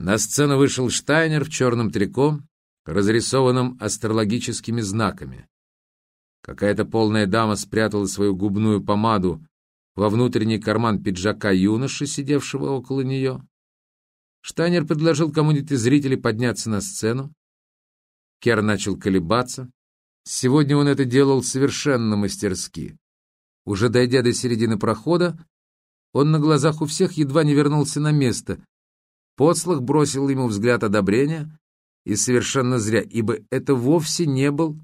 На сцену вышел Штайнер в черном трико, разрисованном астрологическими знаками. Какая-то полная дама спрятала свою губную помаду во внутренний карман пиджака юноши, сидевшего около нее. Штайнер предложил кому-нибудь из зрителей подняться на сцену. Кер начал колебаться. Сегодня он это делал совершенно мастерски. Уже дойдя до середины прохода, он на глазах у всех едва не вернулся на место. Подслах бросил ему взгляд одобрения, и совершенно зря, ибо это вовсе не был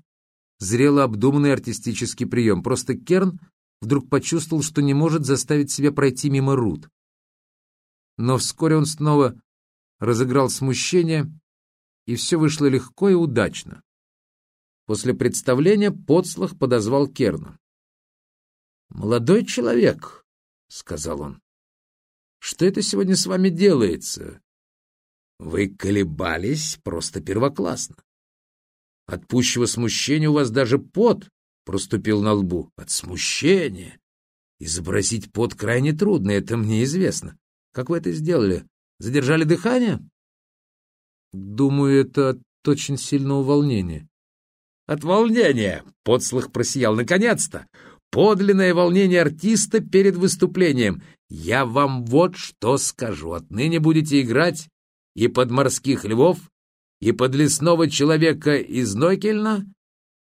зрело обдуманный артистический прием. Просто Керн вдруг почувствовал, что не может заставить себя пройти мимо Рут. Но вскоре он снова разыграл смущение, и все вышло легко и удачно. После представления Подслах подозвал Керна. «Молодой человек», — сказал он, — «что это сегодня с вами делается? Вы колебались просто первоклассно. От пущего смущения у вас даже пот проступил на лбу. От смущения. Изобразить пот крайне трудно, это мне известно. Как вы это сделали? Задержали дыхание? Думаю, это от очень сильного волнения. От волнения! Подслых просиял. Наконец-то! Подлинное волнение артиста перед выступлением. Я вам вот что скажу. Отныне будете играть и под морских львов, и под лесного человека из Нойкельна,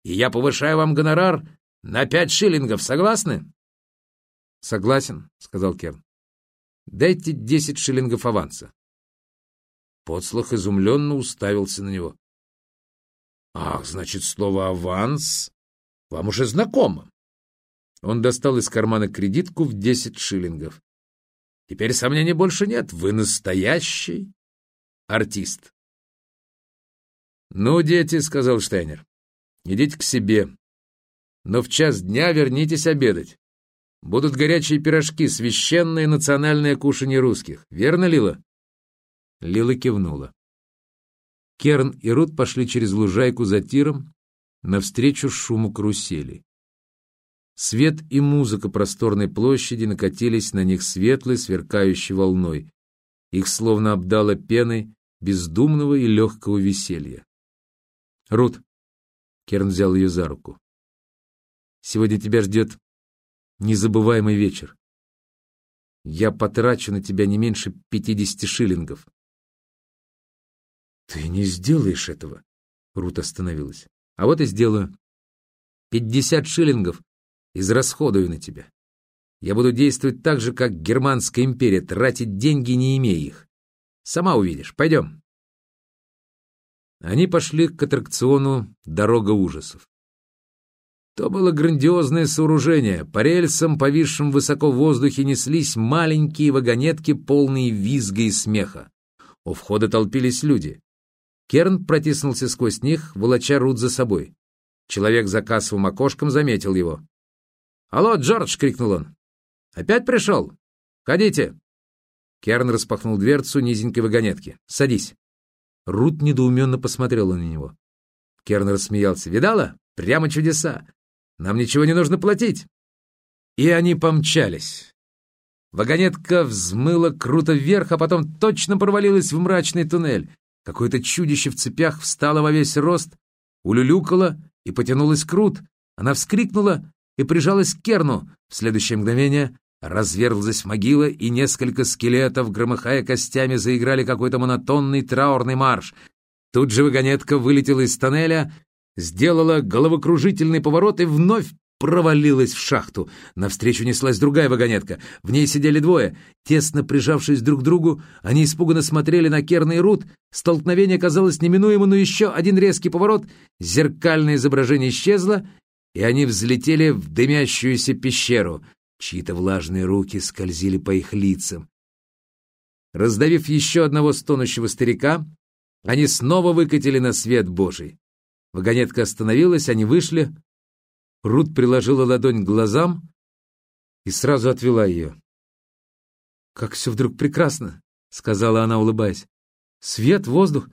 и я повышаю вам гонорар на пять шиллингов. Согласны? — Согласен, — сказал Керн. — Дайте десять шиллингов аванса. Подслух изумленно уставился на него. — Ах, значит, слово «аванс» вам уже знакомо. Он достал из кармана кредитку в десять шиллингов. — Теперь сомнений больше нет. Вы настоящий артист. «Ну, дети», — сказал Штайнер, — «идите к себе. Но в час дня вернитесь обедать. Будут горячие пирожки, священное национальное кушанье русских. Верно, Лила?» Лила кивнула. Керн и Рут пошли через лужайку за тиром навстречу шуму карусели. Свет и музыка просторной площади накатились на них светлой, сверкающей волной. Их словно обдало пеной бездумного и легкого веселья. «Рут!» — Керн взял ее за руку. «Сегодня тебя ждет незабываемый вечер. Я потрачу на тебя не меньше пятидесяти шиллингов». «Ты не сделаешь этого!» — Рут остановилась. «А вот и сделаю. Пятьдесят шиллингов израсходую на тебя. Я буду действовать так же, как Германская империя, тратить деньги, не имея их. Сама увидишь. Пойдем». Они пошли к аттракциону «Дорога ужасов». То было грандиозное сооружение. По рельсам, повисшим высоко в воздухе, неслись маленькие вагонетки, полные визга и смеха. У входа толпились люди. Керн протиснулся сквозь них, волоча Рут за собой. Человек за кассовым окошком заметил его. «Алло, Джордж!» — крикнул он. «Опять пришел? Ходите!» Керн распахнул дверцу низенькой вагонетки. «Садись!» Рут недоуменно посмотрела на него. Керн рассмеялся. «Видала? Прямо чудеса! Нам ничего не нужно платить!» И они помчались. Вагонетка взмыла круто вверх, а потом точно провалилась в мрачный туннель. Какое-то чудище в цепях встало во весь рост, улюлюкало и потянулось крут. Она вскрикнула и прижалась к Керну. В следующее мгновение Разверзлась могила, и несколько скелетов, громыхая костями, заиграли какой-то монотонный траурный марш. Тут же вагонетка вылетела из тоннеля, сделала головокружительный поворот и вновь провалилась в шахту. Навстречу неслась другая вагонетка. В ней сидели двое. Тесно прижавшись друг к другу, они испуганно смотрели на Керна и Рут. Столкновение казалось неминуемым, но еще один резкий поворот. Зеркальное изображение исчезло, и они взлетели в дымящуюся пещеру. Чьи-то влажные руки скользили по их лицам. Раздавив еще одного стонущего старика, они снова выкатили на свет Божий. Вагонетка остановилась, они вышли. Рут приложила ладонь к глазам и сразу отвела ее. «Как все вдруг прекрасно!» — сказала она, улыбаясь. «Свет, воздух!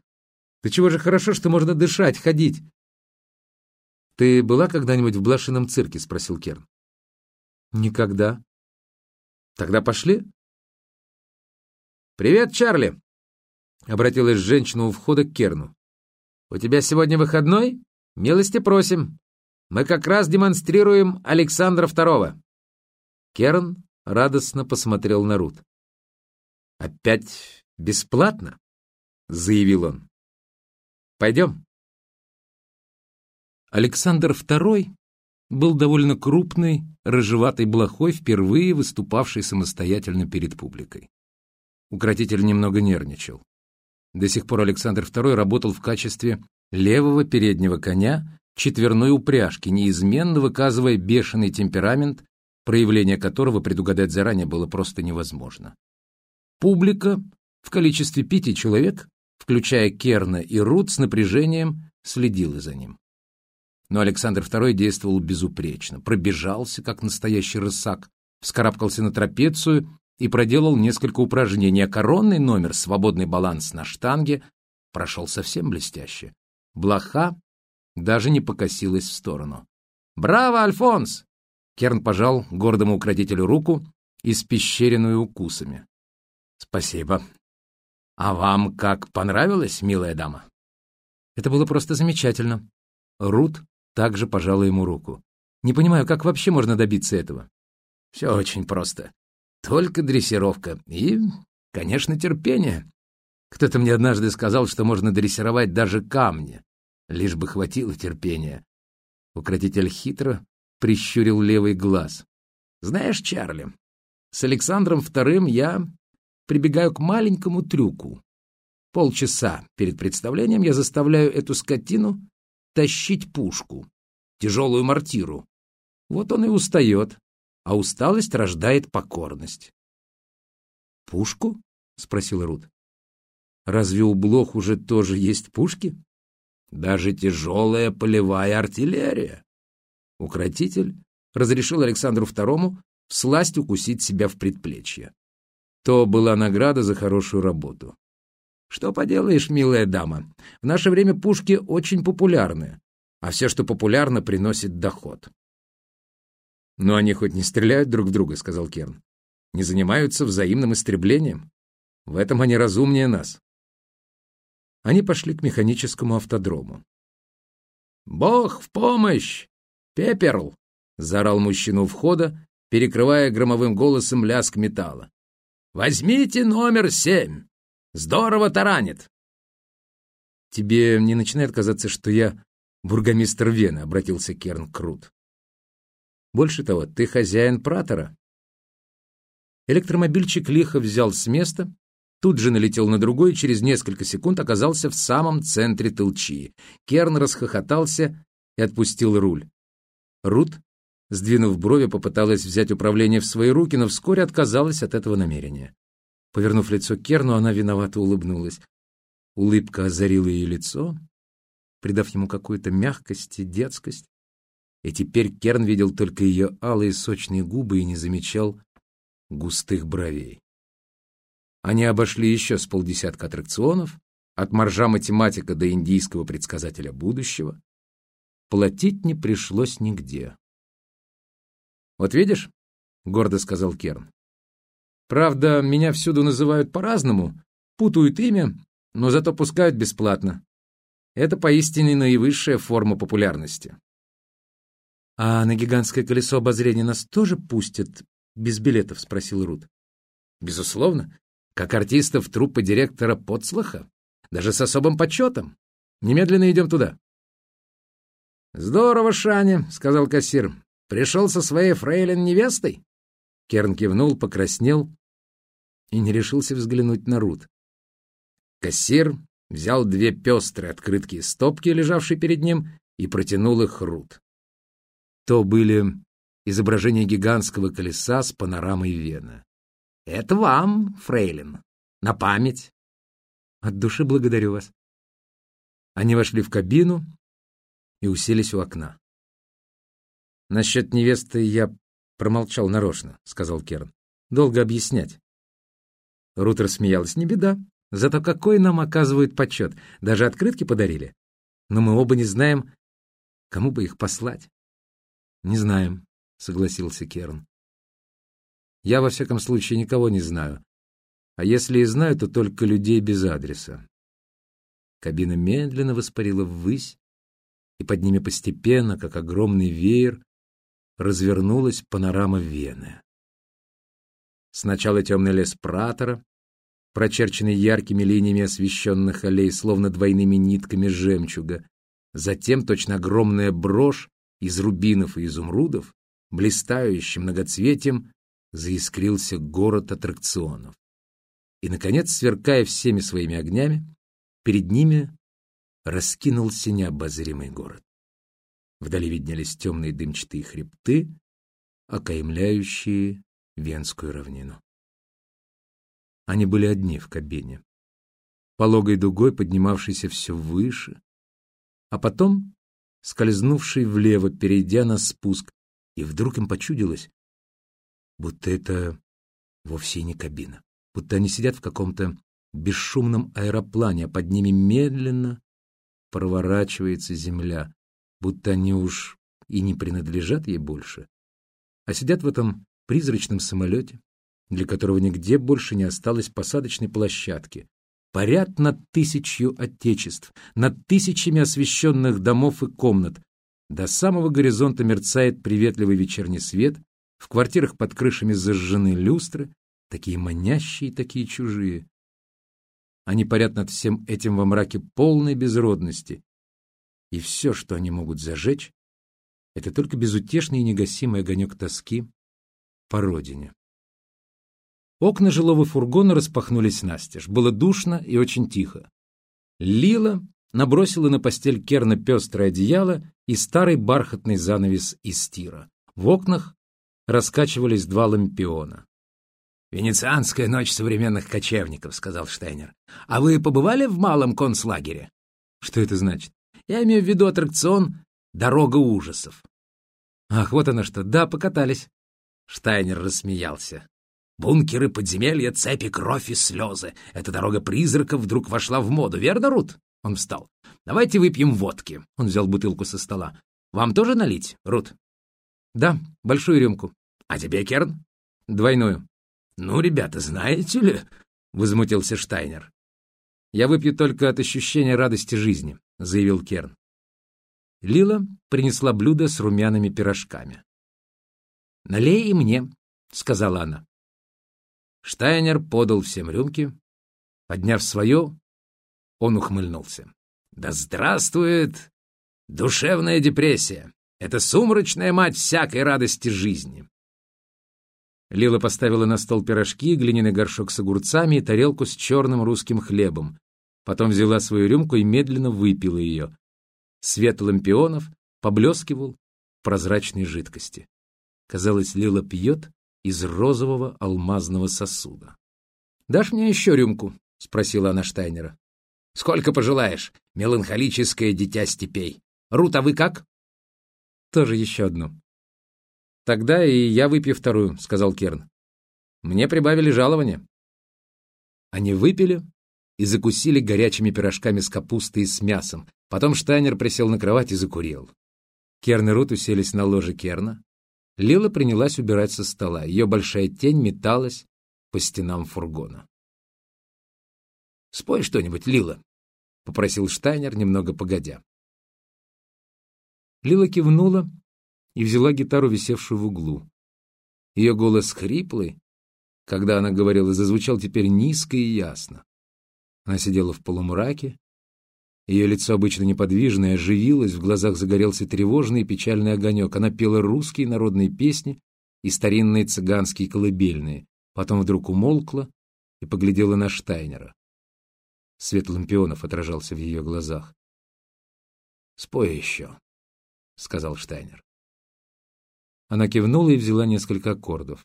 Да чего же хорошо, что можно дышать, ходить!» «Ты была когда-нибудь в блошином цирке?» — спросил Керн. Никогда. Тогда пошли. Привет, Чарли. обратилась женщина у входа к Керну. «У тебя сегодня выходной? Милости просим. Мы как раз демонстрируем Александра Второго». Керн радостно посмотрел на Рут. «Опять бесплатно?» — заявил он. «Пойдем». Александр II был довольно крупный, рыжеватый блохой, впервые выступавший самостоятельно перед публикой. Укротитель немного нервничал. До сих пор Александр II работал в качестве левого переднего коня четверной упряжки, неизменно выказывая бешеный темперамент, проявление которого предугадать заранее было просто невозможно. Публика в количестве пяти человек, включая Керна и Рут, с напряжением следила за ним. Но Александр II действовал безупречно, пробежался, как настоящий рысак, вскарабкался на трапецию и проделал несколько упражнений, а коронный номер «Свободный баланс на штанге» прошел совсем блестяще. Блоха даже не покосилась в сторону. «Браво, Альфонс!» Керн пожал гордому укротителю руку, испещренную укусами. «Спасибо. А вам как понравилось, милая дама?» Это было просто замечательно. Рут также пожала ему руку. «Не понимаю, как вообще можно добиться этого?» «Все очень просто. Только дрессировка и, конечно, терпение. Кто-то мне однажды сказал, что можно дрессировать даже камни, лишь бы хватило терпения». Укротитель хитро прищурил левый глаз. «Знаешь, Чарли, с Александром Вторым я прибегаю к маленькому трюку. Полчаса перед представлением я заставляю эту скотину тащить пушку, тяжелую мортиру. Вот он и устает, а усталость рождает покорность. «Пушку?» — спросил Рут. «Разве у Блох уже тоже есть пушки?» «Даже тяжелая полевая артиллерия». Укротитель разрешил Александру II всласть укусить себя в предплечье. То была награда за хорошую работу. Что поделаешь, милая дама, в наше время пушки очень популярны, а все, что популярно, приносит доход. «Но они хоть не стреляют друг в друга», — сказал Керн. «Не занимаются взаимным истреблением. В этом они разумнее нас». Они пошли к механическому автодрому. «Бог в помощь! Пеперл!» — заорал мужчину входа, перекрывая громовым голосом лязг металла. «Возьмите номер семь!» Здорово таранит!» «Тебе не начинает казаться, что я бургомистр Вены?» — обратился Керн Крут. «Больше того, ты хозяин Пратора». Электромобильчик лихо взял с места, тут же налетел на другой и через несколько секунд оказался в самом центре толчии. Керн расхохотался и отпустил руль. Рут, сдвинув брови, попыталась взять управление в свои руки, но вскоре отказалась от этого намерения. Повернув лицо к Керну, она виновато улыбнулась. Улыбка озарила ее лицо, придав ему какую-то мягкость и детскость. И теперь Керн видел только ее алые сочные губы и не замечал густых бровей. Они обошли еще с полдесятка аттракционов, от моржа математика до индийского предсказателя будущего. Платить не пришлось нигде. «Вот видишь», — гордо сказал Керн, Правда, меня всюду называют по-разному, путают имя, но зато пускают бесплатно. Это поистине наивысшая форма популярности. «А на гигантское колесо обозрения нас тоже пустят без билетов?» — спросил Рут. «Безусловно. Как артистов труппы директора Потслаха. Даже с особым почетом. Немедленно идем туда». «Здорово, Шаня», — сказал кассир. «Пришел со своей фрейлин-невестой?» Керн кивнул, покраснел и не решился взглянуть на Рут. Кассир взял две пестрые открытки стопки, лежавшие перед ним, и протянул их Рут. То были изображения гигантского колеса с панорамой Вены. «Это вам, фрейлин, на память». «От души благодарю вас». Они вошли в кабину и уселись у окна. «Насчет невесты я промолчал нарочно», — сказал Керн. «Долго объяснять. Рутер смеялась. «Не беда. Зато какой нам оказывают почет. Даже открытки подарили. Но мы оба не знаем, кому бы их послать». «Не знаем», — согласился Керн. «Я, во всяком случае, никого не знаю. А если и знаю, то только людей без адреса. Кабина медленно воспарила ввысь, и под ними постепенно, как огромный веер, развернулась панорама Вены. Сначала темный лес Пратора, прочерченный яркими линиями освещенных аллей, словно двойными нитками жемчуга, затем точно огромная брошь из рубинов и изумрудов, блистающим многоцветием, заискрился город аттракционов. И, наконец, сверкая всеми своими огнями, перед ними раскинулся необозримый город. Вдали виднелись темные дымчатые хребты, окаймляющие Венскую равнину. Они были одни в кабине, пологой дугой поднимавшейся все выше, а потом скользнувшей влево, перейдя на спуск, и вдруг им почудилось, будто это вовсе не кабина, будто они сидят в каком-то бесшумном аэроплане, а под ними медленно проворачивается земля, будто они уж и не принадлежат ей больше, а сидят в этом призрачном самолете, для которого нигде больше не осталось посадочной площадки, парят над тысячью отечеств, над тысячами освещенных домов и комнат. До самого горизонта мерцает приветливый вечерний свет, в квартирах под крышами зажжены люстры, такие манящие, такие чужие. Они парят над всем этим во мраке полной безродности, и все, что они могут зажечь, это только безутешный и негасимый огонек тоски по родине. Окна жилого фургона распахнулись настежь. Было душно и очень тихо. Лила набросила на постель Керна пестрое одеяло и старый бархатный занавес из стира. В окнах раскачивались два лампиона. «Венецианская ночь современных кочевников», — сказал Штейнер. «А вы побывали в малом концлагере?» «Что это значит?» «Я имею в виду аттракцион «Дорога ужасов». «Ах, вот оно что! Да, покатались!» Штайнер рассмеялся. Бункеры, подземелья, цепи, кровь и слезы. Эта дорога призраков вдруг вошла в моду, верно, Рут? Он встал. Давайте выпьем водки. Он взял бутылку со стола. Вам тоже налить, Рут? Да, большую рюмку. А тебе, Керн? Двойную. Ну, ребята, знаете ли, возмутился Штайнер. Я выпью только от ощущения радости жизни, заявил Керн. Лила принесла блюдо с румяными пирожками. «Налей и мне», — сказала она. Штайнер подал всем рюмки. Подняв свое, он ухмыльнулся. «Да здравствует душевная депрессия! Это сумрачная мать всякой радости жизни!» Лила поставила на стол пирожки, глиняный горшок с огурцами и тарелку с черным русским хлебом. Потом взяла свою рюмку и медленно выпила ее. Свет лампионов поблескивал в прозрачной жидкости. Казалось, Лила пьет из розового алмазного сосуда. «Дашь мне еще рюмку?» — спросила она Штайнера. «Сколько пожелаешь, меланхолическое дитя степей. Рут, а вы как?» «Тоже еще одну». «Тогда и я выпью вторую», — сказал Керн. «Мне прибавили жалование». Они выпили и закусили горячими пирожками с капустой и с мясом. Потом Штайнер присел на кровать и закурил. Керн и Рут уселись на ложе Керна. Лила принялась убирать со стола. Ее большая тень металась по стенам фургона. «Спой что-нибудь, Лила», — попросил Штайнер, немного погодя. Лила кивнула и взяла гитару, висевшую в углу. Ее голос хриплый, когда она говорила, зазвучал теперь низко и ясно. Она сидела в полумраке, ее лицо, обычно неподвижное, оживилось, в глазах загорелся тревожный и печальный огонек. Она пела русские народные песни и старинные цыганские колыбельные. Потом вдруг умолкла и поглядела на Штайнера. Свет лампионов отражался в ее глазах. «Спой еще», — сказал Штайнер. Она кивнула и взяла несколько аккордов.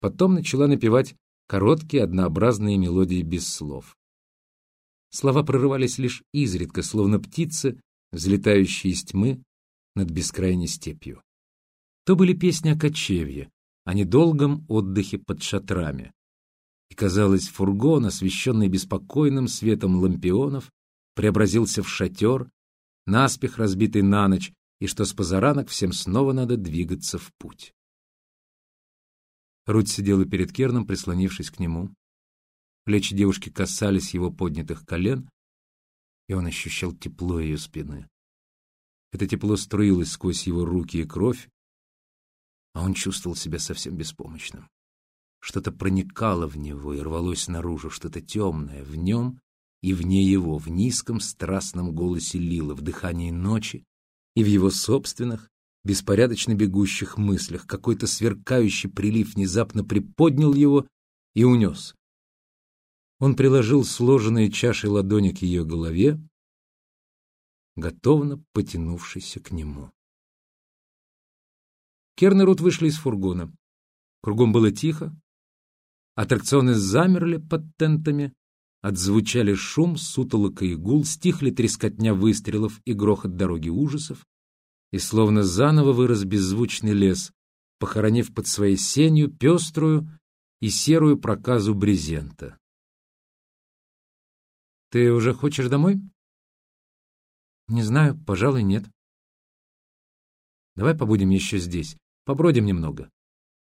Потом начала напевать короткие однообразные мелодии без слов. Слова прорывались лишь изредка, словно птицы, взлетающие из тьмы над бескрайней степью. То были песни о кочевье, о недолгом отдыхе под шатрами. И, казалось, фургон, освещенный беспокойным светом лампионов, преобразился в шатер, наспех разбитый на ночь, и что с позаранок всем снова надо двигаться в путь. Руть сидела перед Керном, прислонившись к нему. Плечи девушки касались его поднятых колен, и он ощущал тепло ее спины. Это тепло струилось сквозь его руки и кровь, а он чувствовал себя совсем беспомощным. Что-то проникало в него и рвалось наружу, что-то темное в нем и вне его, в низком страстном голосе Лила, в дыхании ночи и в его собственных, беспорядочно бегущих мыслях. Какой-то сверкающий прилив внезапно приподнял его и унес. Он приложил сложенные чашей ладони к ее голове, готовно потянувшийся к нему. Керн и Рут вышли из фургона. Кругом было тихо. Аттракционы замерли под тентами. Отзвучали шум, сутолока и гул, стихли трескотня выстрелов и грохот дороги ужасов. И словно заново вырос беззвучный лес, похоронив под своей сенью пеструю и серую проказу брезента. «Ты уже хочешь домой?» «Не знаю, пожалуй, нет». «Давай побудем еще здесь, побродим немного.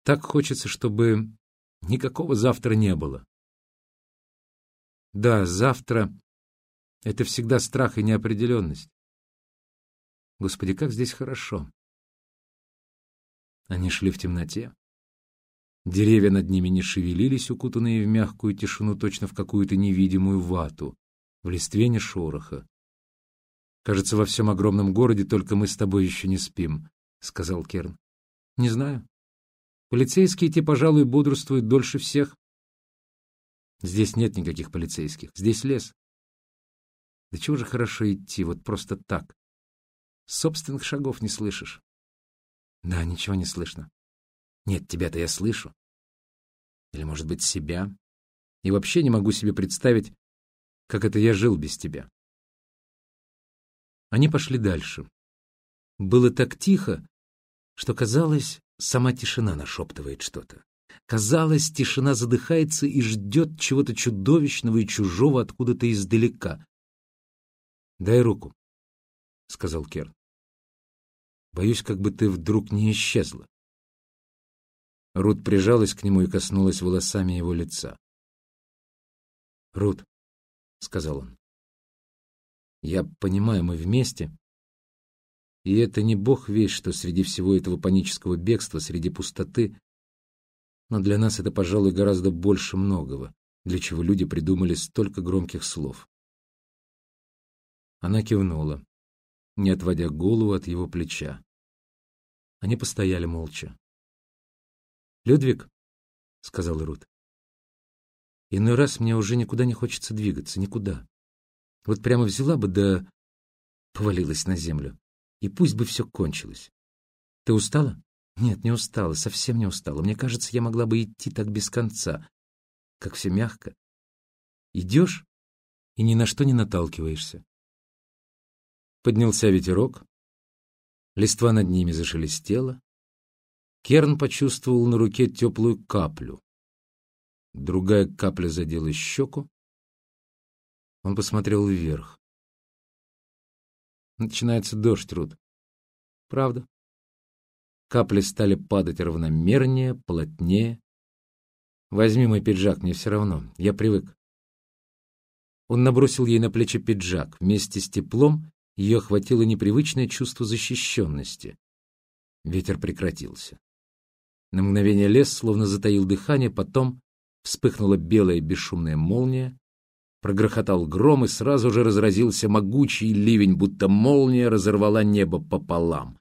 Так хочется, чтобы никакого завтра не было». Да, завтра — это всегда страх и неопределенность. Господи, как здесь хорошо. Они шли в темноте. Деревья над ними не шевелились, укутанные в мягкую тишину, точно в какую-то невидимую вату. В листве не шороха. «Кажется, во всем огромном городе только мы с тобой еще не спим», — сказал Керн. «Не знаю. Полицейские те, пожалуй, бодрствуют дольше всех. Здесь нет никаких полицейских. Здесь лес. Да чего же хорошо идти, вот просто так. Собственных шагов не слышишь. Да, ничего не слышно. Нет, тебя-то я слышу. Или, может быть, себя. И вообще не могу себе представить, как это я жил без тебя. Они пошли дальше. Было так тихо, что казалось, сама тишина нашептывает что-то. Казалось, тишина задыхается и ждет чего-то чудовищного и чужого откуда-то издалека. «Дай руку», — сказал Керн. «Боюсь, как бы ты вдруг не исчезла». Рут прижалась к нему и коснулась волосами его лица. «Рут», — сказал он, — «я понимаю, мы вместе, и это не бог весь, что среди всего этого панического бегства, среди пустоты, но для нас это, пожалуй, гораздо больше многого, для чего люди придумали столько громких слов. Она кивнула, не отводя голову от его плеча. Они постояли молча. «Людвиг», — сказал Рут, — «иной раз мне уже никуда не хочется двигаться, никуда. Вот прямо взяла бы, да повалилась на землю, и пусть бы все кончилось. Ты устала?» Нет, не устала, совсем не устала. Мне кажется, я могла бы идти так без конца. Как все мягко. Идешь и ни на что не наталкиваешься. Поднялся ветерок. Листва над ними зашелестела. Керн почувствовал на руке теплую каплю. Другая капля задела щеку. Он посмотрел вверх. Начинается дождь, Рут. Правда? Капли стали падать равномернее, плотнее. «Возьми мой пиджак, мне все равно, я привык». Он набросил ей на плечи пиджак. Вместе с теплом ее охватило непривычное чувство защищенности. Ветер прекратился. На мгновение лес словно затаил дыхание, потом вспыхнула белая бесшумная молния, прогрохотал гром и сразу же разразился могучий ливень, будто молния разорвала небо пополам.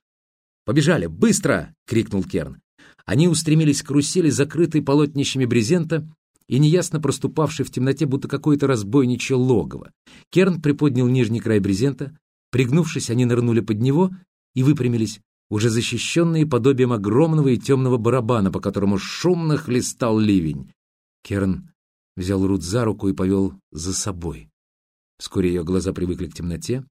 «Побежали! Быстро!» — крикнул Керн. Они устремились к карусели, закрытой полотнищами брезента и неясно проступавшей в темноте, будто какое-то разбойничье логово. Керн приподнял нижний край брезента. Пригнувшись, они нырнули под него и выпрямились, уже защищенные подобием огромного и темного барабана, по которому шумно хлестал ливень. Керн взял Рут за руку и повел за собой. Вскоре ее глаза привыкли к темноте,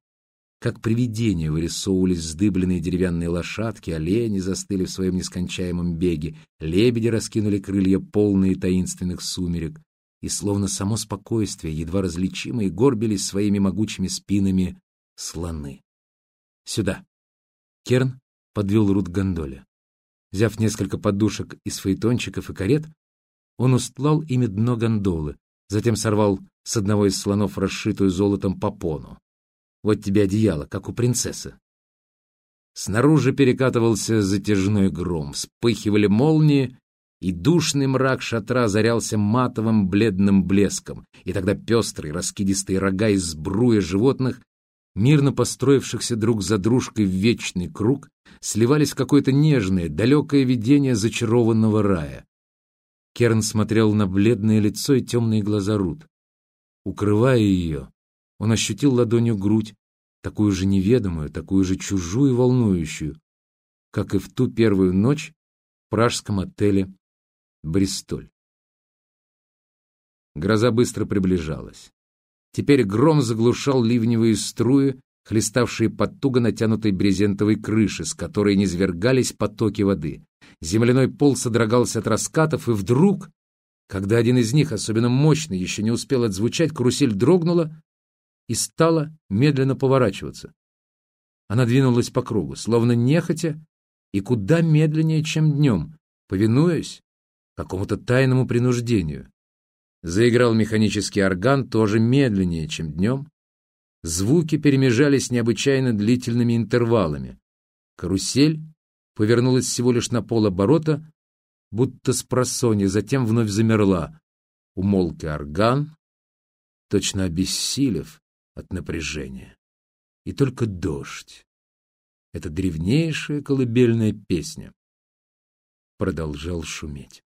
как привидения вырисовывались вздыбленные деревянные лошадки, олени застыли в своем нескончаемом беге, лебеди раскинули крылья, полные таинственных сумерек, и словно само спокойствие, едва различимые, горбились своими могучими спинами слоны. «Сюда!» Керн подвел Рут к гондоле. Взяв несколько подушек из фаэтончиков и карет, он устлал ими дно гондолы, затем сорвал с одного из слонов расшитую золотом попону. Вот тебе одеяло, как у принцессы. Снаружи перекатывался затяжной гром, вспыхивали молнии, и душный мрак шатра зарялся матовым бледным блеском, и тогда пестрые раскидистые рога из сбруя животных, мирно построившихся друг за дружкой в вечный круг, сливались в какое-то нежное, далекое видение зачарованного рая. Керн смотрел на бледное лицо и темные глаза Рут. Укрывая ее, он ощутил ладонью грудь, такую же неведомую, такую же чужую и волнующую, как и в ту первую ночь в пражском отеле «Бристоль». Гроза быстро приближалась. Теперь гром заглушал ливневые струи, хлеставшие под туго натянутой брезентовой крыши, с которой низвергались потоки воды. Земляной пол содрогался от раскатов, и вдруг, когда один из них, особенно мощный, еще не успел отзвучать, карусель дрогнула и стала медленно поворачиваться. Она двинулась по кругу, словно нехотя, и куда медленнее, чем днем, повинуясь какому-то тайному принуждению. Заиграл механический орган тоже медленнее, чем днем. Звуки перемежались необычайно длительными интервалами. Карусель повернулась всего лишь на полоборота, будто с просонья, затем вновь замерла. Умолк и орган, точно обессилев от напряжения. И только дождь, эта древнейшая колыбельная песня, продолжал шуметь.